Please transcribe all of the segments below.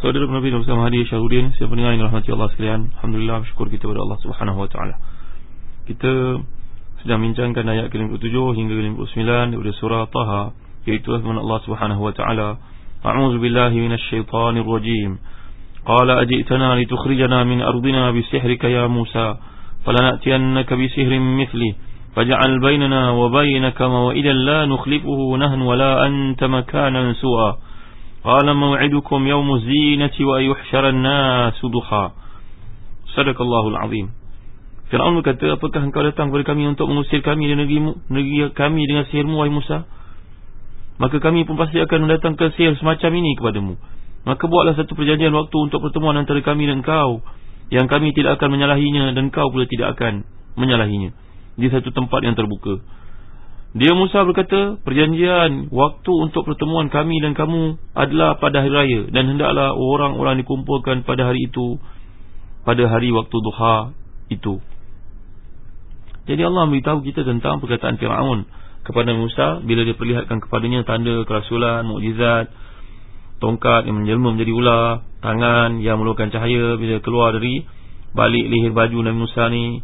Saudara Nabi bersama hadir Syahudin Siapa dengar yang rahmati Allah sekalian Alhamdulillah bersyukur kita kepada Allah Subhanahu Taala. Kita sedang bincangkan ayat ke-57 hingga ke-59 Dari surah Taha Iaitu firman Allah Subhanahu Wa Taala. A'udzu billahi minasy syaithanir rajim Qala ajitana litukhrijana min ardina bisihrika ya Musa falanatiyannaka bisihrin mithli faj'al bainana wa bainaka maw'idan la nukhlifuhu nahnu wa la anta su'a Qala maw'idukum yawmu zinati wa yuhsyara an-nasu duha. Sadaqallahul azim. Firaun berkata, apakah engkau datang kepada kami untuk mengusir kami dari negerimu, negeri kami dengan sihirmu, wahai Musa? Maka kami pun pasti akan mendatangkan sihir semacam ini kepadamu. Maka buatlah satu perjanjian waktu untuk pertemuan antara kami dan engkau. Yang kami tidak akan menyalahinya dan engkau pula tidak akan menyalahinya. Di satu tempat yang terbuka. Dia Musa berkata, perjanjian waktu untuk pertemuan kami dan kamu adalah pada hari raya dan hendaklah orang-orang dikumpulkan pada hari itu pada hari waktu duha itu. Jadi Allah memberitahu kita tentang perkataan Firaun kepada Musa bila dia perlihatkan kepadanya tanda kerasulan, mukjizat, tongkat yang menjelma menjadi ular, tangan yang mengeluarkan cahaya bila keluar dari balik leher baju Nabi Musa ni.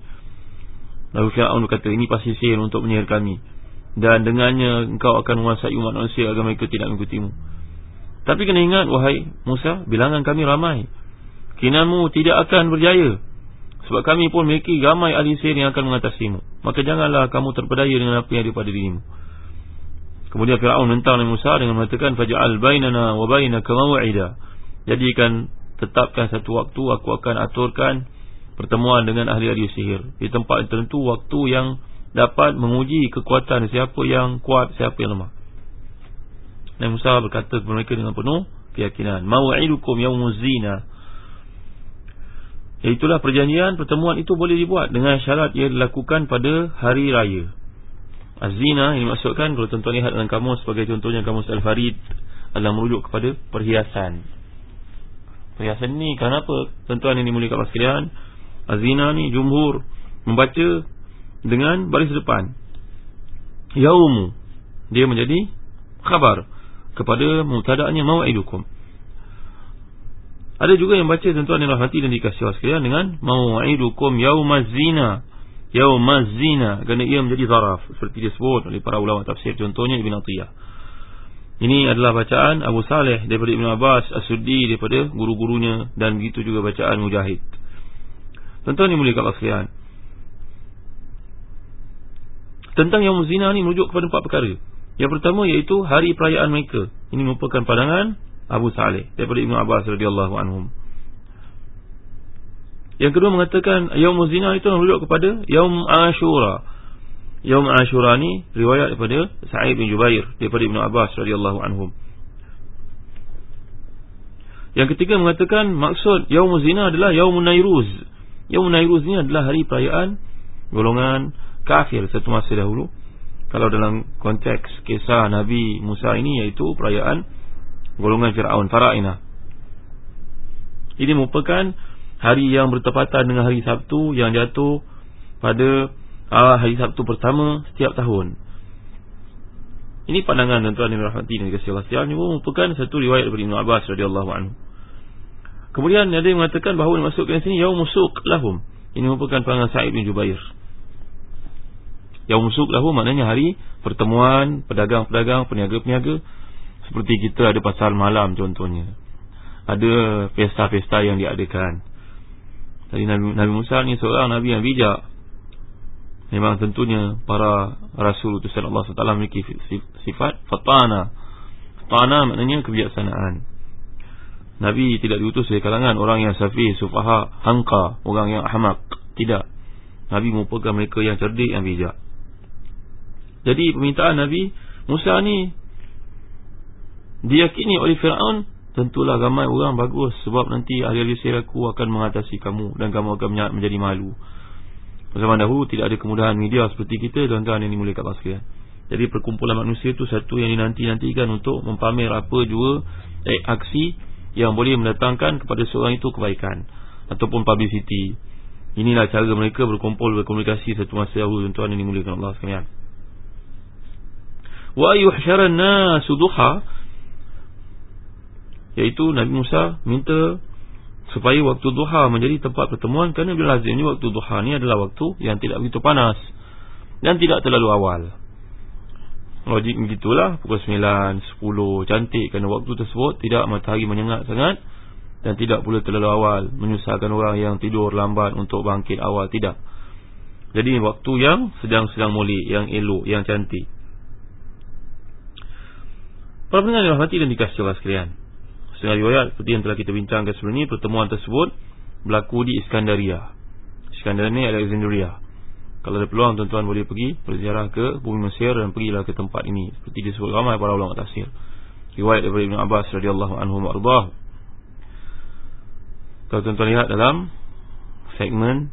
Lalu Firaun berkata, ini pasti sihir untuk menyihir kami dan dengannya engkau akan menguasai umat manusia agar mereka tidak mengikutimu. Tapi kena ingat wahai Musa, bilangan kami ramai. Kinamu tidak akan berjaya. Sebab kami pun memiliki ramai ahli sihir yang akan mengatasimu. Maka janganlah kamu terpedaya dengan apa yang ada pada dirimu. Kemudian Fir'aun mentang Nabi Musa dengan mengatakan faj'al bainana wa bainaka maw'ida. Jadikan tetapkan satu waktu aku akan aturkan pertemuan dengan ahli-ahli sihir di tempat tertentu waktu yang dapat menguji kekuatan siapa yang kuat, siapa yang lemah. Nabi Musa berkata kepada mereka dengan penuh keyakinan, "Mau'idukum yaumuz zina." Itulah perjanjian pertemuan itu boleh dibuat dengan syarat ia dilakukan pada hari raya. Az-zina ini maksudkan kalau tuan-tuan lihat dalam kamus sebagai contohnya kamus Al-Farid adalah merujuk kepada perhiasan. Perhiasan ni kenapa tuan-tuan ini mulia kat sekalian? Az-zina ni jumhur membaca dengan baris depan. Yaumu dia menjadi khabar kepada mubtada'nya mau'idukum ada juga yang baca tuan-tuan yang rahmati dan dikasih Allah sekalian dengan mau'idukum yaumaz zina. Yaumaz zina kerana ia menjadi zaraf seperti disebut oleh para ulama tafsir contohnya Ibn Atiyah. Ini adalah bacaan Abu Saleh daripada Ibn Abbas As-Suddi daripada guru-gurunya dan begitu juga bacaan Mujahid. Tuan-tuan yang mulia Allah sekalian tentang yang zina ni merujuk kepada empat perkara. Yang pertama iaitu hari perayaan mereka. Ini merupakan pandangan Abu Saleh daripada Ibn Abbas radhiyallahu anhum. Yang kedua mengatakan yaum zina itu merujuk kepada yaum Ashura. Yaum Ashura ni riwayat daripada Sa'id bin Jubair daripada Ibn Abbas radhiyallahu anhum. Yang ketiga mengatakan maksud yaum zina adalah yaum Nairuz. Yaum Nairuz ni adalah hari perayaan golongan kafir satu masa dahulu kalau dalam konteks kisah Nabi Musa ini iaitu perayaan golongan Fir'aun Fara'ina ini merupakan hari yang bertepatan dengan hari Sabtu yang jatuh pada uh, hari Sabtu pertama setiap tahun ini pandangan tuan-tuan yang rahmati dan kasih Allah sekalian ini merupakan satu riwayat daripada Ibn Abbas radhiyallahu anhu. Kemudian ada yang mengatakan bahawa dimasukkan sini yaum musuq lahum. Ini merupakan pandangan Sa'id bin Jubair. Yang musuk lahu maknanya hari pertemuan pedagang-pedagang, peniaga-peniaga. Seperti kita ada pasal malam contohnya. Ada pesta-pesta yang diadakan. Jadi Nabi, Nabi Musa ni seorang Nabi yang bijak. Memang tentunya para Rasul utusan Allah SWT memiliki sifat Fatana. Fatana maknanya kebijaksanaan. Nabi tidak diutus dari kalangan orang yang safi, sufaha, hangka Orang yang ahmak. Tidak. Nabi merupakan mereka yang cerdik, yang bijak Jadi permintaan Nabi Musa ni diyakini oleh Fir'aun tentulah ramai orang bagus sebab nanti ahli-ahli sihir aku akan mengatasi kamu dan kamu akan menjadi malu. Zaman dahulu tidak ada kemudahan media seperti kita tuan-tuan yang dimuliakan Allah sekalian. Jadi perkumpulan manusia itu satu yang dinanti-nantikan untuk mempamer apa jua eh, aksi yang boleh mendatangkan kepada seorang itu kebaikan ataupun publicity. Inilah cara mereka berkumpul berkomunikasi satu masa dahulu tuan-tuan yang dimuliakan Allah sekalian wa yuhsyaran nasu duha Iaitu Nabi Musa minta supaya waktu duha menjadi tempat pertemuan kerana lazimnya waktu duha ni adalah waktu yang tidak begitu panas dan tidak terlalu awal. Logik begitulah pukul 9, 10 cantik kerana waktu tersebut tidak matahari menyengat sangat dan tidak pula terlalu awal menyusahkan orang yang tidur lambat untuk bangkit awal tidak. Jadi waktu yang sedang-sedang mulia, yang elok, yang cantik. Para pendengar yang rahmati dan dikasih Allah sekalian. Setengah riwayat seperti yang telah kita bincangkan sebelum ini Pertemuan tersebut berlaku di Iskandaria Iskandaria Alexandria. Kalau ada peluang tuan-tuan boleh pergi Berziarah ke bumi Mesir dan pergilah ke tempat ini. Seperti disebut ramai para ulama tafsir. Riwayat daripada Ibn Abbas radhiyallahu anhu ma'rubah. Kalau tuan-tuan lihat dalam segmen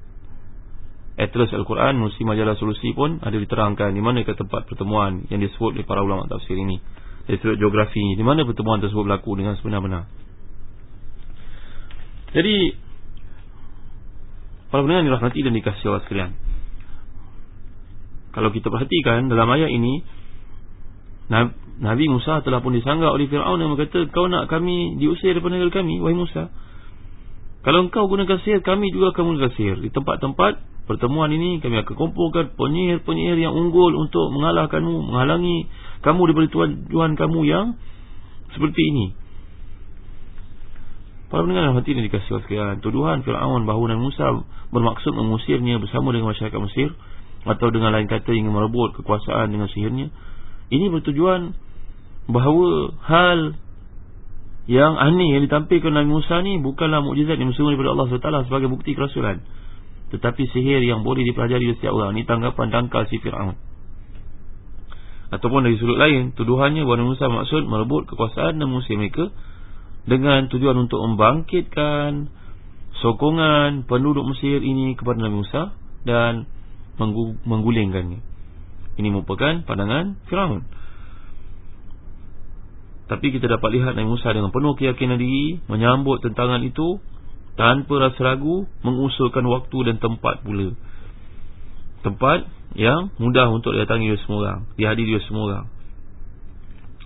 Atlas Al-Quran Musim Majalah Solusi pun ada diterangkan Di mana ke tempat pertemuan yang disebut oleh para ulama tafsir ini dari sudut geografi di mana pertemuan tersebut berlaku dengan sebenar-benar. Jadi para pendengar dirahmati dan dikasihi Allah sekalian. Kalau kita perhatikan dalam ayat ini Nabi Musa telah pun disanggah oleh Firaun yang berkata kau nak kami diusir daripada negeri kami wahai Musa. Kalau engkau gunakan sihir kami juga akan gunakan sihir di tempat-tempat pertemuan ini kami akan kumpulkan penyihir-penyihir yang unggul untuk mengalahkanmu, menghalangi kamu daripada tujuan kamu yang seperti ini. Para pendengar hati ini dikasih sekalian, tuduhan Fir'aun bahawa Nabi Musa bermaksud mengusirnya bersama dengan masyarakat Mesir atau dengan lain kata ingin merebut kekuasaan dengan sihirnya. Ini bertujuan bahawa hal yang aneh yang ditampilkan Nabi Musa ni bukanlah mukjizat yang bersumber daripada Allah SWT sebagai bukti kerasulan. Tetapi sihir yang boleh dipelajari oleh setiap orang Ini tanggapan dangkal si Fir'aun. Ataupun dari sudut lain Tuduhannya bahawa Musa maksud merebut kekuasaan dan musim mereka Dengan tujuan untuk membangkitkan Sokongan penduduk Mesir ini kepada Nabi Musa Dan menggulingkannya. Ini merupakan pandangan Fir'aun. Tapi kita dapat lihat Nabi Musa dengan penuh keyakinan diri Menyambut tentangan itu tanpa rasa ragu mengusulkan waktu dan tempat pula. Tempat yang mudah untuk didatangi oleh semua orang dihadiri oleh semua orang.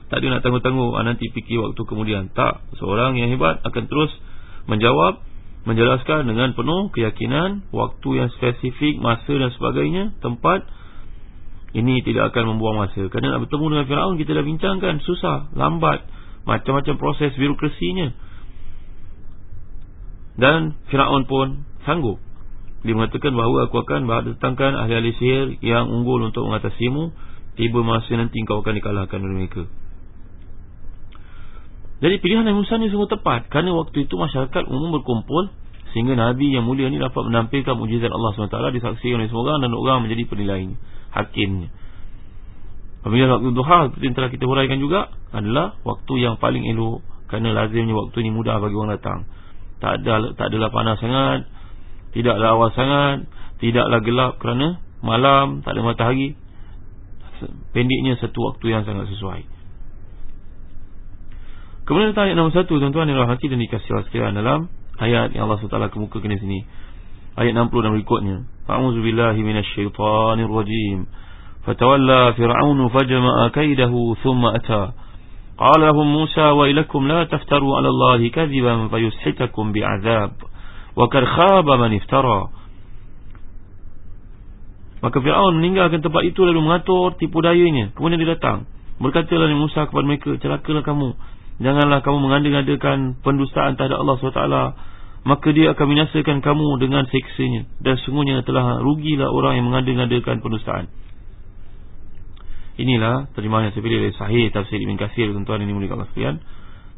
Tak ada nak tangguh-tangguh ah, nanti fikir waktu kemudian. Tak seorang yang hebat akan terus menjawab menjelaskan dengan penuh keyakinan waktu yang spesifik masa dan sebagainya tempat. Ini tidak akan membuang masa. Kerana nak bertemu dengan Firaun kita dah bincangkan susah lambat macam-macam proses birokrasinya dan Fir'aun pun sanggup. Dia mengatakan bahawa aku akan datangkan ahli-ahli sihir Yang unggul untuk mengatasimu. Tiba masa nanti kau akan dikalahkan oleh mereka. Jadi pilihan Nabi Musa ni sungguh tepat. Kerana waktu itu masyarakat umum berkumpul Sehingga Nabi yang mulia ni dapat menampilkan mujizat Allah SWT Disaksikan oleh semua orang dan orang menjadi penilainya Hakimnya. Apabila waktu duha Seperti yang telah kita huraikan juga Adalah waktu yang paling elok Kerana lazimnya waktu ini mudah bagi orang datang tak ada tak adalah panas sangat tidaklah awal sangat tidaklah gelap kerana malam tak ada matahari. Pendeknya satu waktu yang sangat sesuai. Kemudian ayat nombor satu tuan-tuan yang rahmati dan dikasih Allah sekalian dalam ayat yang Allah SWT kemukakan di sini. Ayat 60 dan berikutnya. A'udzubillahi minasyaitonirrajim fatawalla fir'aunu fajma'a kaidahu thumma ata قال لهم موسى وإلكم لا تفتروا على الله كذبا فيسحتكم بعذاب وقد خاب من افترى Maka Fir'aun meninggalkan tempat itu lalu mengatur tipu dayanya Kemudian dia datang Berkatalah Nabi Musa kepada mereka Celakalah kamu Janganlah kamu mengandung-adakan Pendustaan terhadap Allah SWT Maka dia akan binasakan kamu dengan seksanya Dan sungguhnya telah rugilah orang yang mengandung-adakan pendustaan Inilah terjemahan yang saya pilih dari sahih Tafsir Ibn Qasir Tuan-tuan ini mulia Allah sekalian.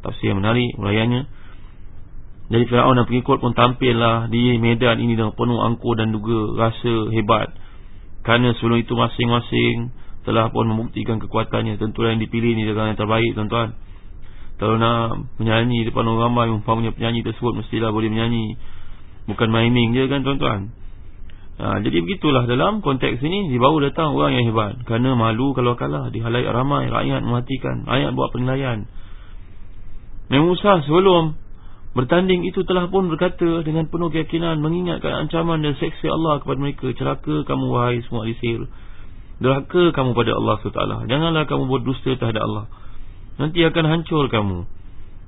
Tafsir yang menarik Ulayannya Jadi Fir'aun dan pengikut pun tampillah Di medan ini dengan penuh angkur dan juga Rasa hebat. Kerana sebelum itu masing-masing telah pun membuktikan kekuatannya. Tentulah yang dipilih ni dengan yang terbaik tuan-tuan. Kalau nak menyanyi depan orang ramai umpamanya penyanyi tersebut mestilah boleh menyanyi. Bukan miming je kan tuan-tuan ha, jadi begitulah dalam konteks ini baru datang orang yang hebat. Kerana malu kalau kalah di halayak ramai rakyat mematikan rakyat buat penilaian. Nabi Musa sebelum bertanding itu telah pun berkata dengan penuh keyakinan mengingatkan ancaman dan seksi Allah kepada mereka celaka kamu wahai semua alisir Deraka kamu pada Allah SWT Janganlah kamu berdusta terhadap Allah. Nanti akan hancur kamu.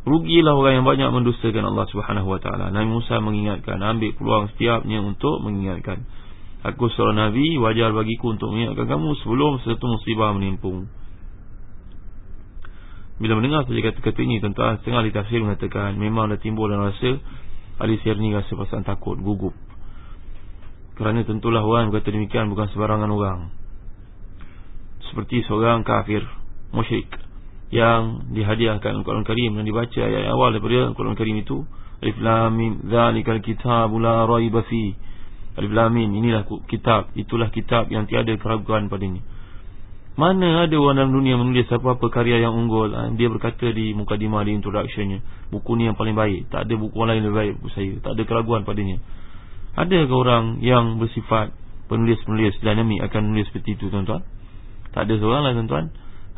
Rugilah orang yang banyak mendustakan Allah SWT Nabi Musa mengingatkan Ambil peluang setiapnya untuk mengingatkan Aku seorang Nabi Wajar bagiku untuk mengingatkan kamu Sebelum sesuatu musibah menimpung. Bila mendengar saja kata-kata ini Tentang setengah di tafsir mengatakan Memang dah timbul dan rasa Ali Sirni rasa pasal takut, gugup. Kerana tentulah orang berkata demikian Bukan sebarangan orang. Seperti seorang kafir musyrik yang dihadiahkan Al-Quran Karim dan dibaca ayat awal daripada Al-Quran Karim itu Alif Lam Mim Zalikal Kitab La Raiba Fi Alif Lam Mim. Inilah kitab. Itulah kitab yang tiada keraguan padanya. Mana ada orang dalam dunia menulis apa-apa karya yang unggul ha, dia berkata di mukadimah di introductionnya buku ni yang paling baik. Tak ada buku lain lebih baik buku saya. Tak ada keraguan padanya. Ada ke orang yang bersifat penulis-penulis dinamik akan menulis seperti itu tuan-tuan? Tak ada seorang lah tuan-tuan.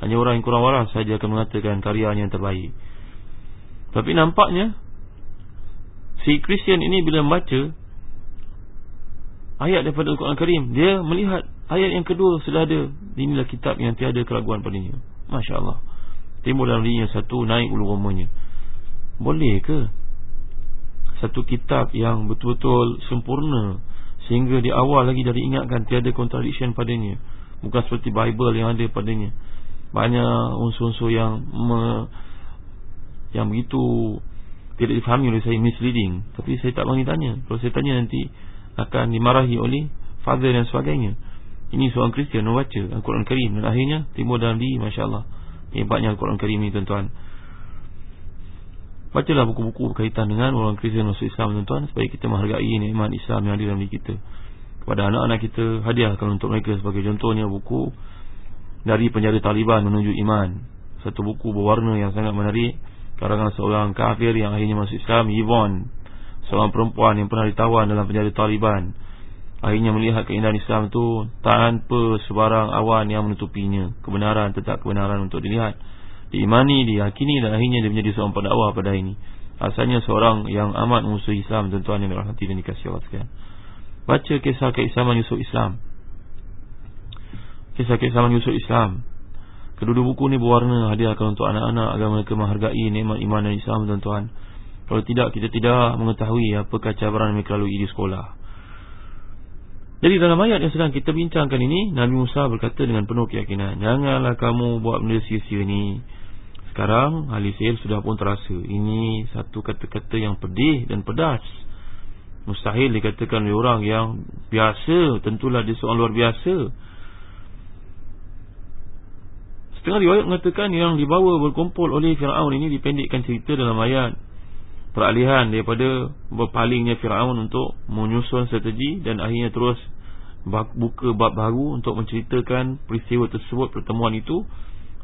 Hanya orang yang kurang waras saja akan mengatakan karyanya yang terbaik. Tapi nampaknya Si Kristian ini bila membaca Ayat daripada Al-Quran Karim. Dia melihat ayat yang kedua sudah ada. Inilah kitab yang tiada keraguan padanya. Masya Allah Timbul dalam dirinya satu naik ulu romanya Boleh ke Satu kitab yang betul-betul sempurna Sehingga di awal lagi dari ingatkan Tiada contradiction padanya? Bukan seperti Bible yang ada padanya. Banyak unsur-unsur yang me, Yang begitu Tidak difahami oleh saya misleading. Tapi saya tak berani tanya. Kalau saya tanya nanti Akan dimarahi oleh Father dan sebagainya. Ini seorang Kristian membaca Al-Quran Karim Dan akhirnya timbul dalam diri Masya Allah Hebatnya Al-Quran Karim ini tuan-tuan. Bacalah buku-buku berkaitan dengan orang Kristian masuk Islam tuan-tuan Supaya kita menghargai nikmat Islam yang ada dalam diri kita. Kepada anak-anak kita hadiahkan untuk mereka sebagai contohnya buku dari penjara Taliban menuju iman. Satu buku berwarna yang sangat menarik. Karangan seorang kafir yang akhirnya masuk Islam Yvonne seorang perempuan yang pernah ditawan dalam penjara Taliban. Akhirnya melihat keindahan Islam itu tanpa sebarang awan yang menutupinya. Kebenaran tetap kebenaran untuk dilihat diimani, diyakini dan akhirnya dia menjadi seorang pendakwah pada ini. Asalnya seorang yang amat musuh Islam tuan-tuan yang dirahmati dan dikasihi Allah sekalian. Baca kisah keislaman Yusuf Islam. Kisah keislaman Yusuf Islam. Kedua-dua buku ni berwarna hadiahkan untuk anak-anak Agar mereka menghargai nikmat iman dan Islam tuan-tuan Kalau tidak kita tidak mengetahui Apakah cabaran yang mereka lalui di sekolah. Jadi dalam ayat yang sedang kita bincangkan ini Nabi Musa berkata dengan penuh keyakinan Janganlah kamu buat benda sia-sia ni Sekarang ahli sudah pun terasa Ini satu kata-kata yang pedih dan pedas. Mustahil dikatakan oleh orang yang biasa Tentulah dia seorang luar biasa. Setengah riwayat mengatakan yang dibawa berkumpul oleh Fir'aun ini Dipendekkan cerita dalam ayat Peralihan daripada berpalingnya Fir'aun untuk menyusun strategi Dan akhirnya terus buka bab baru untuk menceritakan peristiwa tersebut Pertemuan itu.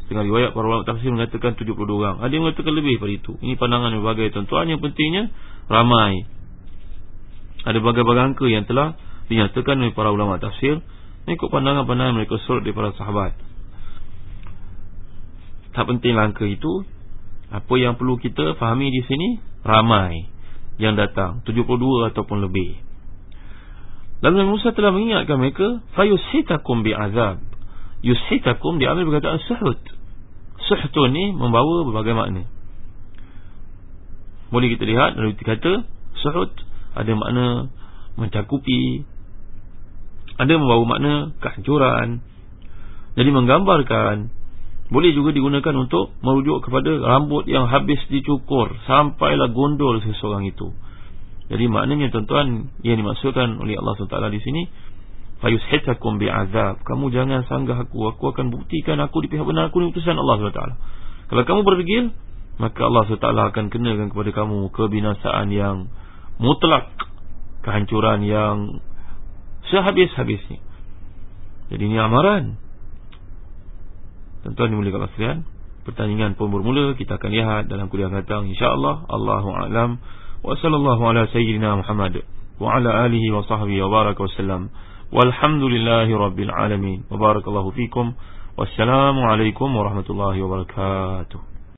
Setengah riwayat para ulama tafsir mengatakan 72 orang. Ada yang mengatakan lebih daripada itu. Ini pandangan berbagai tuan-tuan. Yang pentingnya ramai. Ada berbagai-bagai angka yang telah dinyatakan oleh para ulama tafsir. Mengikut pandangan-pandangan mereka surat daripada sahabat. Tak penting angka itu. Apa yang perlu kita fahami di sini ramai yang datang 72 ataupun lebih. Lalu Nabi Musa telah mengingatkan mereka fayushitakum bi'azab. Yushitakum diambil perkataan suhut. Suhut ni membawa berbagai makna. Boleh kita lihat dari kata suhut ada makna mencakupi ada membawa makna kehancuran jadi menggambarkan Boleh juga digunakan untuk merujuk kepada rambut yang habis dicukur sampailah gondol seseorang itu. Jadi maknanya tuan-tuan yang dimaksudkan oleh Allah SWT di sini fayushitakum bi'azab. Kamu jangan sanggah aku, aku akan buktikan aku di pihak benar aku ni utusan Allah SWT. Kalau kamu berdegil, maka Allah SWT akan kenakan kepada kamu kebinasaan yang mutlak, kehancuran yang sehabis-habisnya. Jadi ini amaran Tuan-tuan Allah sekalian Pertandingan pun bermula. Kita akan lihat dalam kuliah datang InsyaAllah. Allahu'alam Wa sallallahu ala sayyidina Muhammad Wa ala alihi wa sahbihi wa baraka wa sallam. Walhamdulillahi rabbil alamin. Wa barakallahu fikum. Wassalamualaikum warahmatullahi wabarakatuh